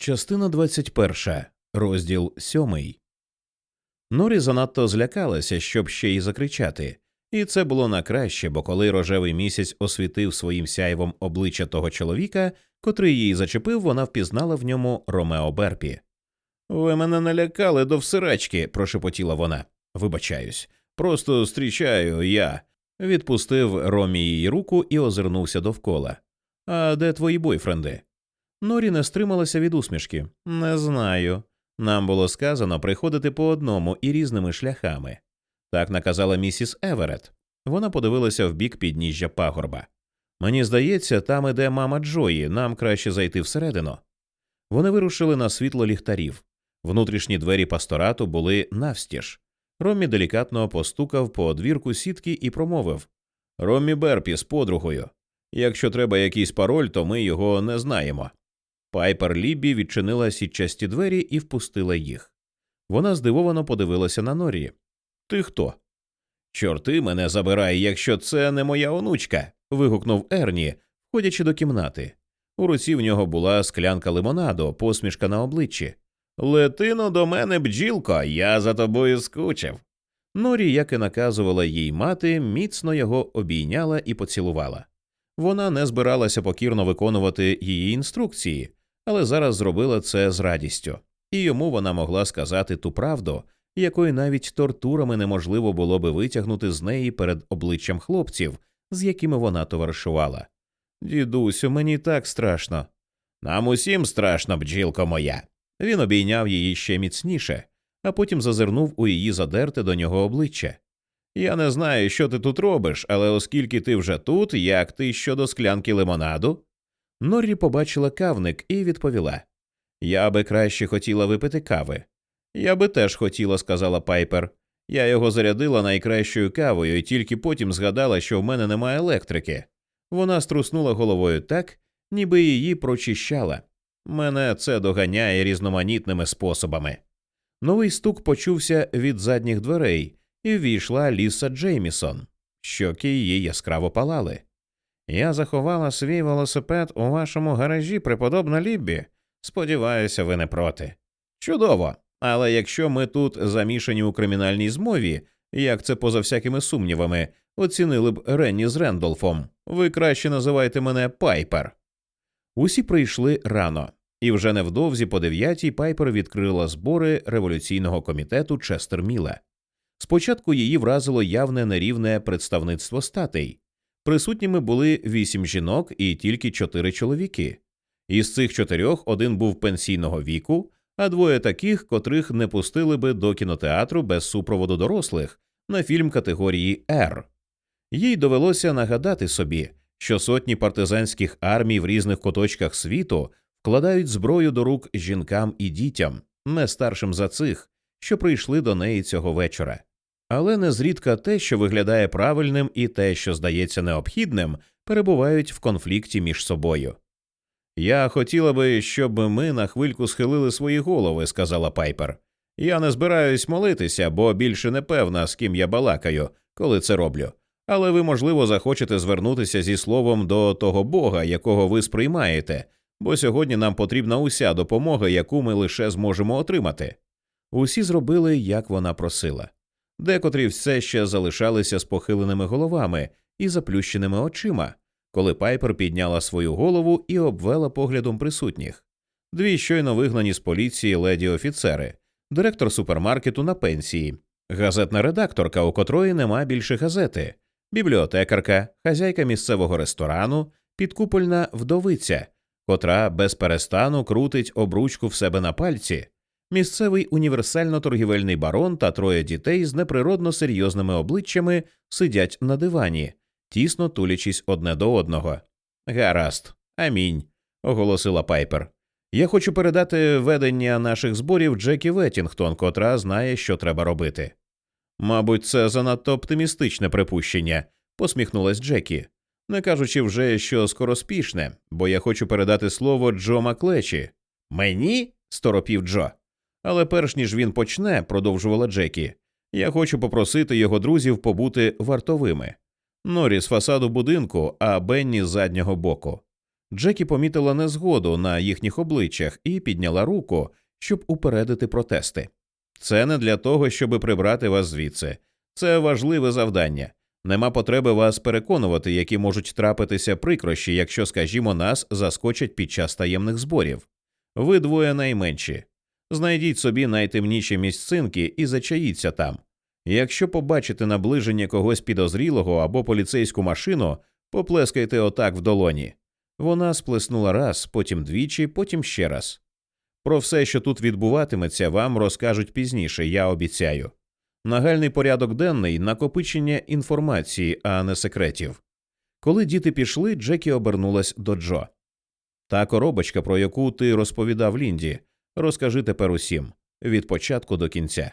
Частина 21. Розділ 7. Норі занадто злякалася, щоб ще й закричати, і це було на краще, бо коли рожевий місяць освітив своїм сяйвом обличчя того чоловіка, котрий її зачепив, вона впізнала в ньому Ромео Берпі. Ви мене налякали до всирачки, прошепотіла вона. Вибачаюсь, просто зустрічаю я. Відпустив Ромі її руку і озирнувся довкола. А де твої бойфренди? Норі не стрималася від усмішки. Не знаю. Нам було сказано приходити по одному і різними шляхами. Так наказала місіс Еверет. Вона подивилася в бік підніжжя пагорба. Мені здається, там іде мама Джої, нам краще зайти всередину. Вони вирушили на світло ліхтарів. Внутрішні двері пасторату були навстіж. Роммі делікатно постукав по одвірку сітки і промовив Роммі Берпі з подругою. Якщо треба якийсь пароль, то ми його не знаємо. Пайпер Лібі відчинила сітчасті двері і впустила їх. Вона здивовано подивилася на Норі. Ти хто? Чорти мене забирай, якщо це не моя онучка. вигукнув Ерні, входячи до кімнати. У руці в нього була склянка лимонаду, посмішка на обличчі. Летино до мене, бджілко, я за тобою скучив. Норі, як і наказувала їй мати, міцно його обійняла і поцілувала. Вона не збиралася покірно виконувати її інструкції, але зараз зробила це з радістю, і йому вона могла сказати ту правду, якої навіть тортурами неможливо було би витягнути з неї перед обличчям хлопців, з якими вона товаришувала. Дідусю, мені так страшно. Нам усім страшно, бджілко моя. Він обійняв її ще міцніше, а потім зазирнув у її задерте до нього обличчя. Я не знаю, що ти тут робиш, але оскільки ти вже тут, як ти щодо склянки лимонаду? Норрі побачила кавник і відповіла Я би краще хотіла випити кави. Я би теж хотіла, сказала Пайпер. Я його зарядила найкращою кавою і тільки потім згадала, що в мене немає електрики. Вона струснула головою так, ніби її прочищала. Мене це доганяє різноманітними способами. Новий стук почувся від задніх дверей, і ввійшла Ліса Джеймісон. Щоки її яскраво палали. Я заховала свій велосипед у вашому гаражі, преподобна Ліббі. Сподіваюся, ви не проти. Чудово. Але якщо ми тут замішані у кримінальній змові, як це поза всякими сумнівами, оцінили б Ренні з Рендолфом, ви краще називайте мене Пайпер. Усі прийшли рано, і вже невдовзі по дев'ятій Пайпер відкрила збори революційного комітету Честер Міла. Спочатку її вразило явне нерівне представництво статей. Присутніми були вісім жінок і тільки чотири чоловіки. Із цих чотирьох один був пенсійного віку, а двоє таких, котрих не пустили би до кінотеатру без супроводу дорослих на фільм категорії «Р». Їй довелося нагадати собі, що сотні партизанських армій в різних куточках світу вкладають зброю до рук жінкам і дітям, не старшим за цих, що прийшли до неї цього вечора. Але незрідка те, що виглядає правильним, і те, що здається необхідним, перебувають в конфлікті між собою. Я хотіла би, щоб ми на хвильку схилили свої голови, сказала Пайпер. Я не збираюсь молитися, бо більше не певна, з ким я балакаю, коли це роблю. Але ви, можливо, захочете звернутися зі словом до того Бога, якого ви сприймаєте, бо сьогодні нам потрібна уся допомога, яку ми лише зможемо отримати. Усі зробили, як вона просила. Декотрі все ще залишалися з похиленими головами і заплющеними очима, коли Пайпер підняла свою голову і обвела поглядом присутніх. Дві щойно вигнані з поліції леді офіцери, директор супермаркету на пенсії, газетна редакторка, у котрої нема більше газети, бібліотекарка, хазяйка місцевого ресторану, підкупольна вдовиця, котра без перестану крутить обручку в себе на пальці місцевий універсально-торгівельний барон та троє дітей з неприродно серйозними обличчями сидять на дивані, тісно тулячись одне до одного. Гаразд, амінь, оголосила Пайпер. Я хочу передати ведення наших зборів Джекі Веттінгтон, котра знає, що треба робити. Мабуть, це занадто оптимістичне припущення, посміхнулась Джекі, не кажучи вже, що скороспішне, бо я хочу передати слово Джо Маклечі. Мені? сторопів Джо. Але перш ніж він почне, продовжувала Джекі, я хочу попросити його друзів побути вартовими. Норі з фасаду будинку, а Бенні з заднього боку. Джекі помітила незгоду на їхніх обличчях і підняла руку, щоб упередити протести. Це не для того, щоб прибрати вас звідси. Це важливе завдання. Нема потреби вас переконувати, які можуть трапитися прикрощі, якщо, скажімо, нас заскочать під час таємних зборів. Ви двоє найменші. Знайдіть собі найтемніші місцинки і зачаїться там. Якщо побачите наближення когось підозрілого або поліцейську машину, поплескайте отак в долоні. Вона сплеснула раз, потім двічі, потім ще раз. Про все, що тут відбуватиметься, вам розкажуть пізніше, я обіцяю. Нагальний порядок денний накопичення інформації, а не секретів. Коли діти пішли, Джекі обернулась до Джо. Та коробочка, про яку ти розповідав Лінді, розкажи тепер усім від початку до кінця.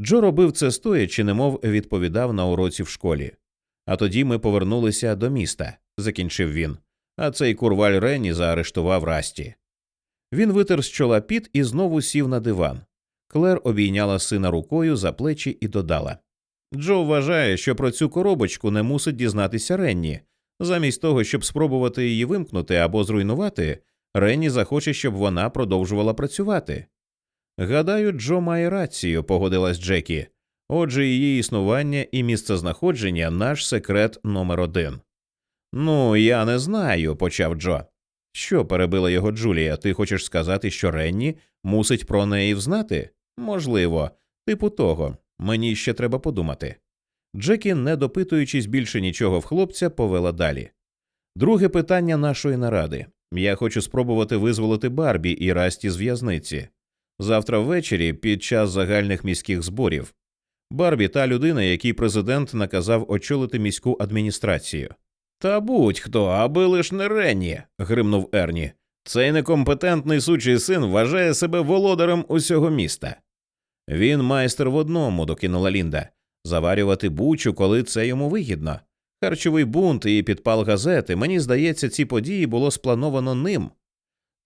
Джо робив це стоячи, немов відповідав на уроці в школі. А тоді ми повернулися до міста, закінчив він. А цей курваль Ренні заарештував Расті. Він витер з чола піт і знову сів на диван. Клер обійняла сина рукою за плечі і додала Джо вважає, що про цю коробочку не мусить дізнатися Ренні. Замість того, щоб спробувати її вимкнути або зруйнувати, Ренні захоче, щоб вона продовжувала працювати. Гадаю, Джо має рацію, погодилась Джекі. Отже, її існування і місцезнаходження наш секрет номер один. Ну, я не знаю, почав Джо. Що перебила його Джулія? Ти хочеш сказати, що Ренні мусить про неї взнати? Можливо, типу того, мені ще треба подумати. Джекі, не допитуючись більше нічого в хлопця, повела далі. Друге питання нашої наради я хочу спробувати визволити Барбі і Расті з в'язниці. Завтра ввечері, під час загальних міських зборів. Барбі та людина, якій президент наказав очолити міську адміністрацію. Та будь-хто, аби лиш не Ренні, гримнув Ерні. Цей некомпетентний сучий син вважає себе володарем усього міста. Він майстер в одному, докинула Лінда заварювати бучу, коли це йому вигідно. Харчовий бунт і підпал газети, мені здається, ці події було сплановано ним.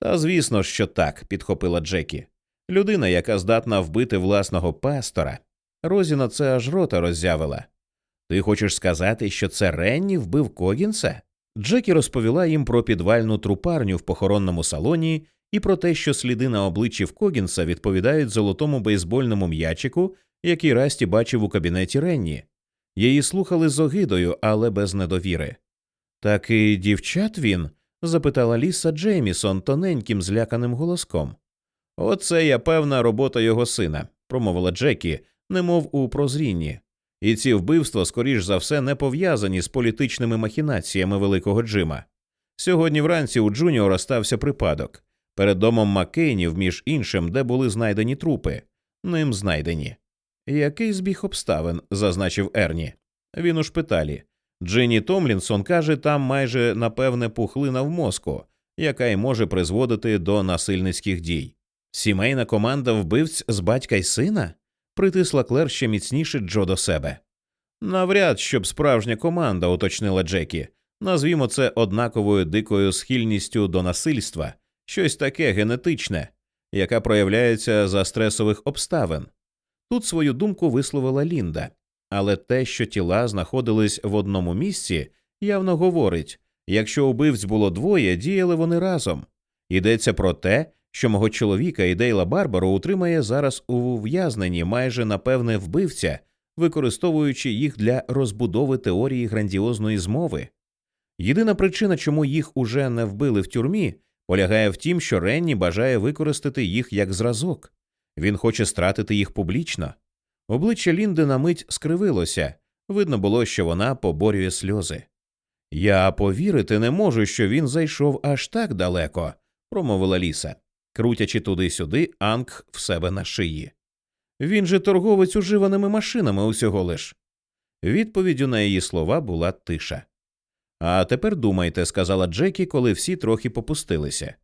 Та звісно, що так, підхопила Джекі. Людина, яка здатна вбити власного пастора. Розі на це аж рота роззявила. Ти хочеш сказати, що це Ренні вбив Когінса? Джекі розповіла їм про підвальну трупарню в похоронному салоні і про те, що сліди на обличчі в Когінса відповідають золотому бейсбольному м'ячику, який Расті бачив у кабінеті Ренні. Її слухали з огидою, але без недовіри. Так і дівчат він? запитала Ліса Джеймісон тоненьким зляканим голоском. Оце я певна робота його сина, промовила Джекі, немов у прозрінні. І ці вбивства, скоріш за все, не пов'язані з політичними махінаціями великого Джима. Сьогодні вранці у Джуніора стався припадок перед домом Маккейнів, між іншим, де були знайдені трупи, ним знайдені. Який збіг обставин, зазначив Ерні. Він у шпиталі. Джинні Томлінсон каже, там майже напевне пухлина в мозку, яка й може призводити до насильницьких дій. Сімейна команда вбивць з батька й сина? притисла Клер ще міцніше Джо до себе. Навряд щоб справжня команда, уточнила Джекі. Назвімо це однаковою дикою схильністю до насильства, щось таке генетичне, яка проявляється за стресових обставин. Тут свою думку висловила Лінда, але те, що тіла знаходились в одному місці, явно говорить якщо убивць було двоє, діяли вони разом. Йдеться про те, що мого чоловіка і Дейла Барбару утримає зараз у ув'язненні майже напевне вбивця, використовуючи їх для розбудови теорії грандіозної змови. Єдина причина, чому їх уже не вбили в тюрмі, полягає в тім, що Ренні бажає використати їх як зразок. Він хоче стратити їх публічно. Обличчя Лінди на мить скривилося, видно було, що вона поборює сльози. Я повірити не можу, що він зайшов аж так далеко, промовила ліса, крутячи туди-сюди анг в себе на шиї. Він же торговець уживаними машинами усього лиш. Відповіддю на її слова була тиша. А тепер думайте, сказала Джекі, коли всі трохи попустилися.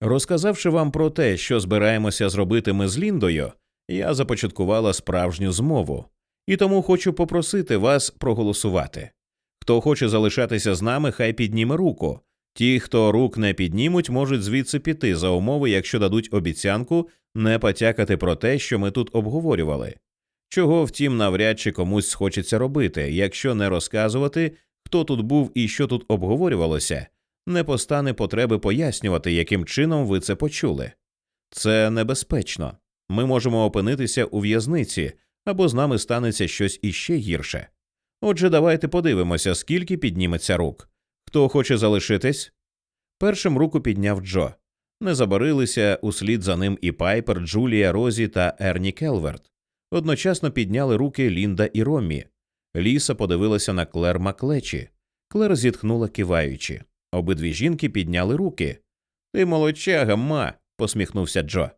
Розказавши вам про те, що збираємося зробити ми з Ліндою, я започаткувала справжню змову, і тому хочу попросити вас проголосувати. Хто хоче залишатися з нами, хай підніме руку. Ті, хто рук не піднімуть, можуть звідси піти за умови, якщо дадуть обіцянку не потякати про те, що ми тут обговорювали. Чого, втім, навряд чи комусь схочеться робити, якщо не розказувати, хто тут був і що тут обговорювалося, не постане потреби пояснювати, яким чином ви це почули. Це небезпечно. Ми можемо опинитися у в'язниці або з нами станеться щось іще гірше. Отже, давайте подивимося, скільки підніметься рук. Хто хоче залишитись? Першим руку підняв Джо. Не забарилися услід за ним і Пайпер, Джулія, Розі та Ерні Келверт. Одночасно підняли руки Лінда і Роммі. Ліса подивилася на Клер Маклечі. Клер зітхнула киваючи. Обидві жінки підняли руки. Ти молодчага, ма, посміхнувся Джо.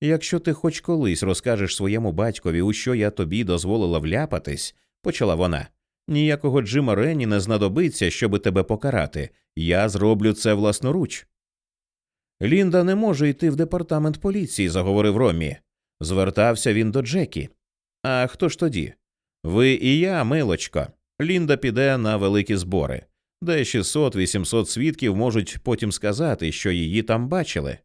Якщо ти хоч колись розкажеш своєму батькові, у що я тобі дозволила вляпатись, почала вона. Ніякого Джима Ренні не знадобиться, щоби тебе покарати. Я зроблю це власноруч. Лінда не може йти в департамент поліції, заговорив Ромі. Звертався він до Джекі. А хто ж тоді? Ви і я, милочко. Лінда піде на великі збори, де 600-800 свідків можуть потім сказати, що її там бачили.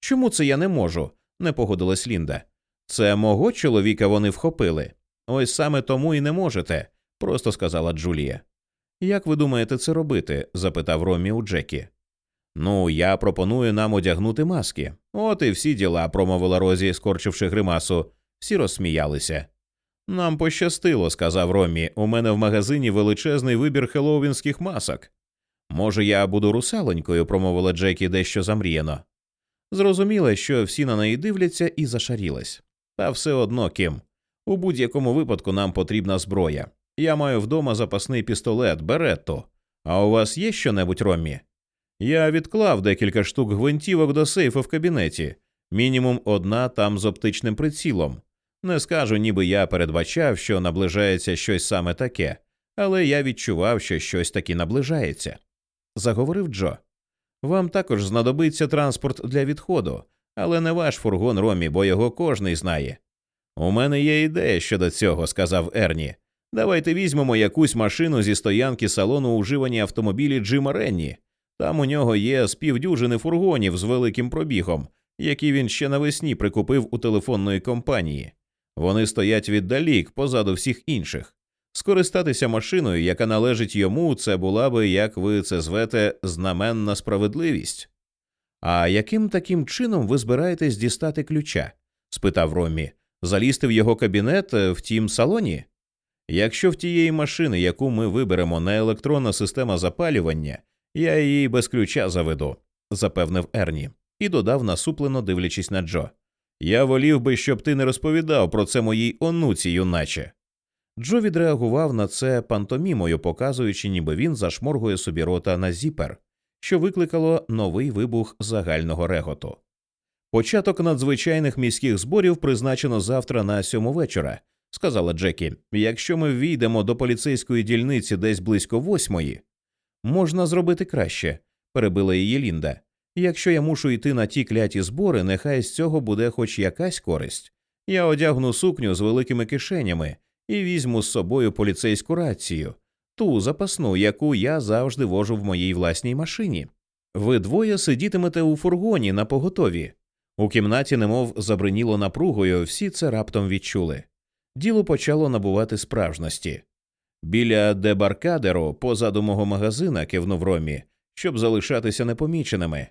Чому це я не можу? не погодилась Лінда. Це мого чоловіка вони вхопили. Ось саме тому і не можете, просто сказала Джулія. Як ви думаєте це робити? запитав Ромі у Джекі. Ну, я пропоную нам одягнути маски. От і всі діла, промовила Розі, скорчивши гримасу. Всі розсміялися. Нам пощастило, сказав Ромі. У мене в магазині величезний вибір хеллоуінських масок. Може, я буду русалонькою, промовила Джекі дещо замріяно. Зрозуміла, що всі на неї дивляться і зашарілась. Та все одно ким. У будь-якому випадку нам потрібна зброя. Я маю вдома запасний пістолет, беретто. А у вас є щонебудь, Роммі? Я відклав декілька штук гвинтівок до сейфу в кабінеті, мінімум одна там з оптичним прицілом. Не скажу, ніби я передбачав, що наближається щось саме таке, але я відчував, що щось таки наближається. Заговорив Джо. Вам також знадобиться транспорт для відходу, але не ваш фургон Ромі, бо його кожний знає. У мене є ідея щодо цього, сказав Ерні. Давайте візьмемо якусь машину зі стоянки салону уживані автомобілі Джима Ренні. Там у нього є з півдюжини фургонів з великим пробігом, які він ще навесні прикупив у телефонної компанії. Вони стоять віддалік, позаду всіх інших. Скористатися машиною, яка належить йому, це була би, як ви це звете, знаменна справедливість. А яким таким чином ви збираєтесь дістати ключа? спитав Ромі. Залізти в його кабінет е, в тім салоні? Якщо в тієї машини, яку ми виберемо на електронна система запалювання, я її без ключа заведу, запевнив Ерні, і додав, насуплено дивлячись на Джо. Я волів би, щоб ти не розповідав про це моїй онуці, юначе. Джо відреагував на це пантомімою, показуючи, ніби він зашморгує собі рота на зіпер, що викликало новий вибух загального реготу. Початок надзвичайних міських зборів призначено завтра на сьому вечора, сказала Джекі. Якщо ми ввійдемо до поліцейської дільниці десь близько восьмої, можна зробити краще, перебила її Лінда. Якщо я мушу йти на ті кляті збори, нехай з цього буде хоч якась користь. Я одягну сукню з великими кишенями і візьму з собою поліцейську рацію, ту запасну, яку я завжди вожу в моїй власній машині. Ви двоє сидітимете у фургоні на поготові. У кімнаті, немов забриніло напругою, всі це раптом відчули. Діло почало набувати справжності. Біля дебаркадеру, позаду мого магазина, кивнув Ромі, щоб залишатися непоміченими.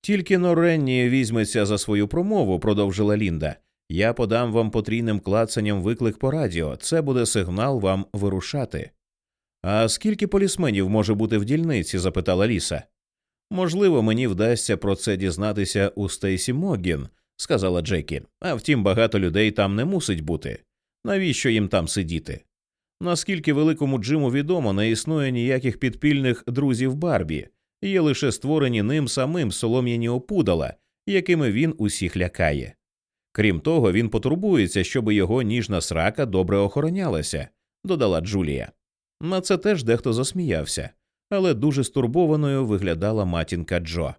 Тільки Норенні візьметься за свою промову, продовжила Лінда. Я подам вам потрійним клацанням виклик по радіо. Це буде сигнал вам вирушати. А скільки полісменів може бути в дільниці? запитала Ліса. Можливо, мені вдасться про це дізнатися у Стейсі Моггін, сказала Джекі. А втім, багато людей там не мусить бути. Навіщо їм там сидіти? Наскільки великому Джиму відомо, не існує ніяких підпільних друзів Барбі, є лише створені ним самим солом'яні опудала, якими він усіх лякає. Крім того, він потурбується, щоб його ніжна срака добре охоронялася, додала Джулія. На це теж дехто засміявся, але дуже стурбованою виглядала матінка Джо.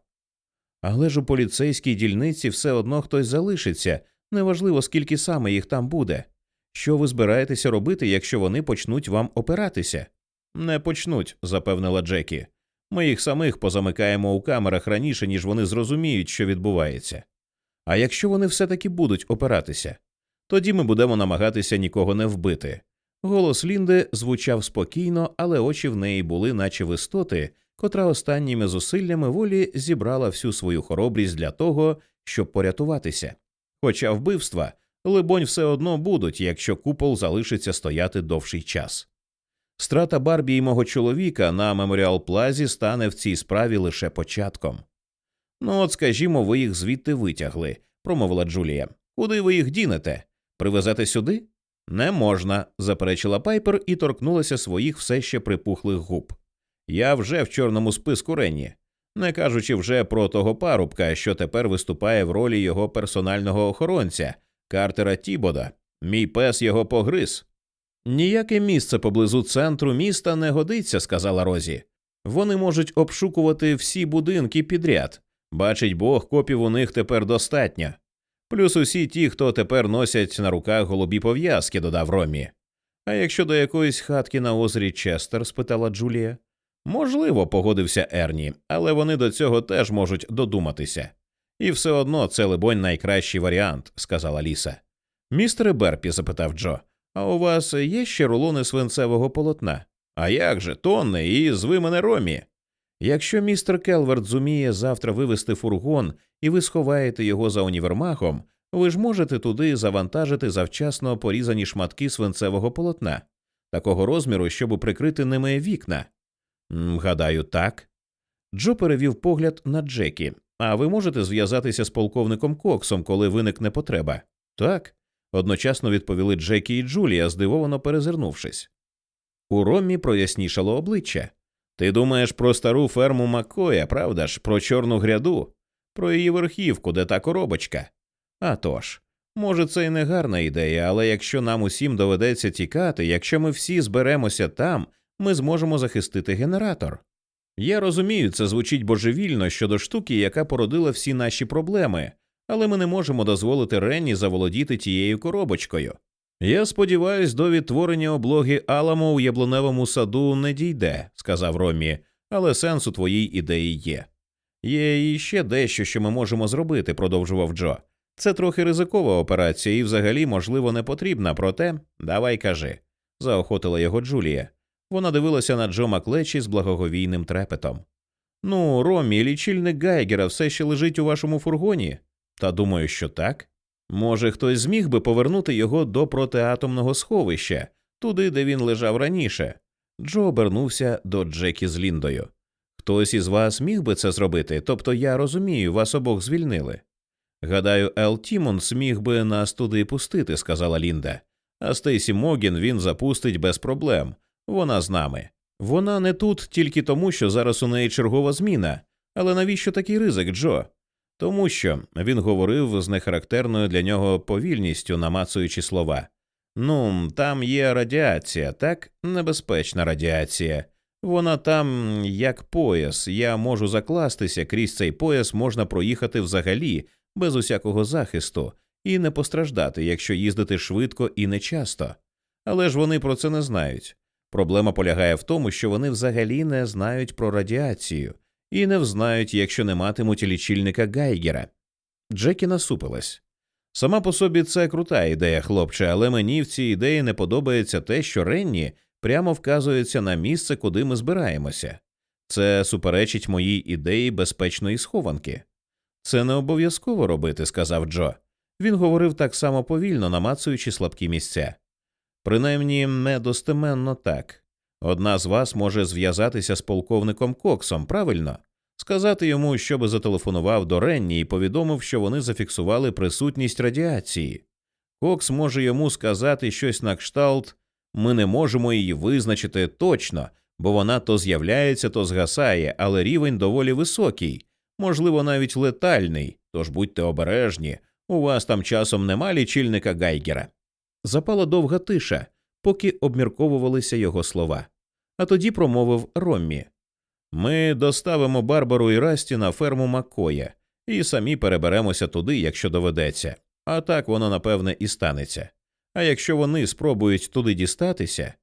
Але ж у поліцейській дільниці все одно хтось залишиться, неважливо скільки саме їх там буде. Що ви збираєтеся робити, якщо вони почнуть вам опиратися? Не почнуть, запевнила Джекі. Ми їх самих позамикаємо у камерах раніше, ніж вони зрозуміють, що відбувається. А якщо вони все таки будуть опиратися, тоді ми будемо намагатися нікого не вбити. Голос Лінди звучав спокійно, але очі в неї були, наче в істоти, котра останніми зусиллями волі зібрала всю свою хоробрість для того, щоб порятуватися. Хоча вбивства, либонь, все одно будуть, якщо купол залишиться стояти довший час. Страта Барбі і мого чоловіка на меморіал Плазі стане в цій справі лише початком. Ну, от, скажімо, ви їх звідти витягли, промовила Джулія. Куди ви їх дінете? Привезете сюди? Не можна, заперечила Пайпер і торкнулася своїх все ще припухлих губ. Я вже в чорному списку Ренні, не кажучи вже про того парубка, що тепер виступає в ролі його персонального охоронця, Картера Тібода. Мій пес його погриз. Ніяке місце поблизу центру міста не годиться, сказала Розі. Вони можуть обшукувати всі будинки підряд. Бачить Бог, копів у них тепер достатньо. Плюс усі ті, хто тепер носять на руках голубі пов'язки, додав Ромі. А якщо до якоїсь хатки на озері Честер? спитала Джулія. Можливо, погодився Ерні, але вони до цього теж можуть додуматися. І все одно це, либонь, найкращий варіант, сказала Ліса. Містере Берпі, запитав Джо, а у вас є ще рулони свинцевого полотна? А як же, тонни, і зви мене Ромі. Якщо містер Келверт зуміє завтра вивезти фургон і ви сховаєте його за універмагом, ви ж можете туди завантажити завчасно порізані шматки свинцевого полотна, такого розміру, щоб прикрити ними вікна. Гадаю, так. Джо перевів погляд на Джекі. А ви можете зв'язатися з полковником Коксом, коли виникне потреба? Так. Одночасно відповіли Джекі і Джулія, здивовано перезирнувшись. У Ромі прояснішало обличчя. Ти думаєш про стару ферму Маккоя, правда ж, про чорну гряду, про її верхівку, де та коробочка? А тож, може, це й не гарна ідея, але якщо нам усім доведеться тікати, якщо ми всі зберемося там, ми зможемо захистити генератор. Я розумію, це звучить божевільно щодо штуки, яка породила всі наші проблеми, але ми не можемо дозволити Ренні заволодіти тією коробочкою. Я сподіваюсь, до відтворення облоги Аламо у яблуневому саду не дійде, сказав Ромі, але сенс у твоїй ідеї є. Є іще дещо, що ми можемо зробити, продовжував Джо. Це трохи ризикова операція і взагалі, можливо, не потрібна, проте давай кажи, заохотила його Джулія. Вона дивилася на Джо Маклечі з благоговійним трепетом. Ну, Ромі, лічильник Гайгера все ще лежить у вашому фургоні? Та думаю, що так. Може, хтось зміг би повернути його до протиатомного сховища, туди, де він лежав раніше. Джо обернувся до Джекі з Ліндою. Хтось із вас міг би це зробити, тобто я розумію, вас обох звільнили. Гадаю, Ел Тімонс міг би нас туди пустити, сказала Лінда. А Стейсі Могін він запустить без проблем. Вона з нами. Вона не тут тільки тому, що зараз у неї чергова зміна. Але навіщо такий ризик, Джо? Тому що він говорив з нехарактерною для нього повільністю, намацуючи слова. Ну, там є радіація, так, небезпечна радіація. Вона там як пояс. Я можу закластися, крізь цей пояс можна проїхати взагалі, без усякого захисту, і не постраждати, якщо їздити швидко і нечасто. Але ж вони про це не знають. Проблема полягає в тому, що вони взагалі не знають про радіацію і не взнають, якщо не матимуть лічильника Гайгера. Джекі насупилась. Сама по собі це крута ідея, хлопче, але мені в цій ідеї не подобається те, що Ренні прямо вказується на місце, куди ми збираємося. Це суперечить моїй ідеї безпечної схованки. Це не обов'язково робити, сказав Джо. Він говорив так само повільно, намацуючи слабкі місця. Принаймні, недостеменно так. Одна з вас може зв'язатися з полковником Коксом, правильно? Сказати йому, щоби зателефонував до Ренні і повідомив, що вони зафіксували присутність радіації. Кокс може йому сказати щось на кшталт ми не можемо її визначити точно, бо вона то з'являється, то згасає, але рівень доволі високий, можливо, навіть летальний, тож будьте обережні, у вас там часом нема лічильника Гайгера. Запала довга тиша, поки обмірковувалися його слова. А тоді промовив Роммі Ми доставимо Барбару і Расті на ферму Маккоя і самі переберемося туди, якщо доведеться. А так воно напевне і станеться. А якщо вони спробують туди дістатися,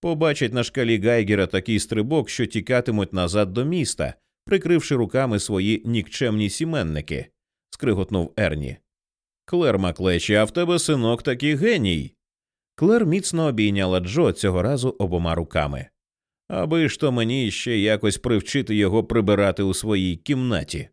побачать на шкалі Гайгера такий стрибок, що тікатимуть назад до міста, прикривши руками свої нікчемні сіменники, скриготнув Ерні. Клер Маклечі, а в тебе синок такий геній. Клер міцно обійняла Джо цього разу обома руками. аби ж то мені ще якось привчити його прибирати у своїй кімнаті.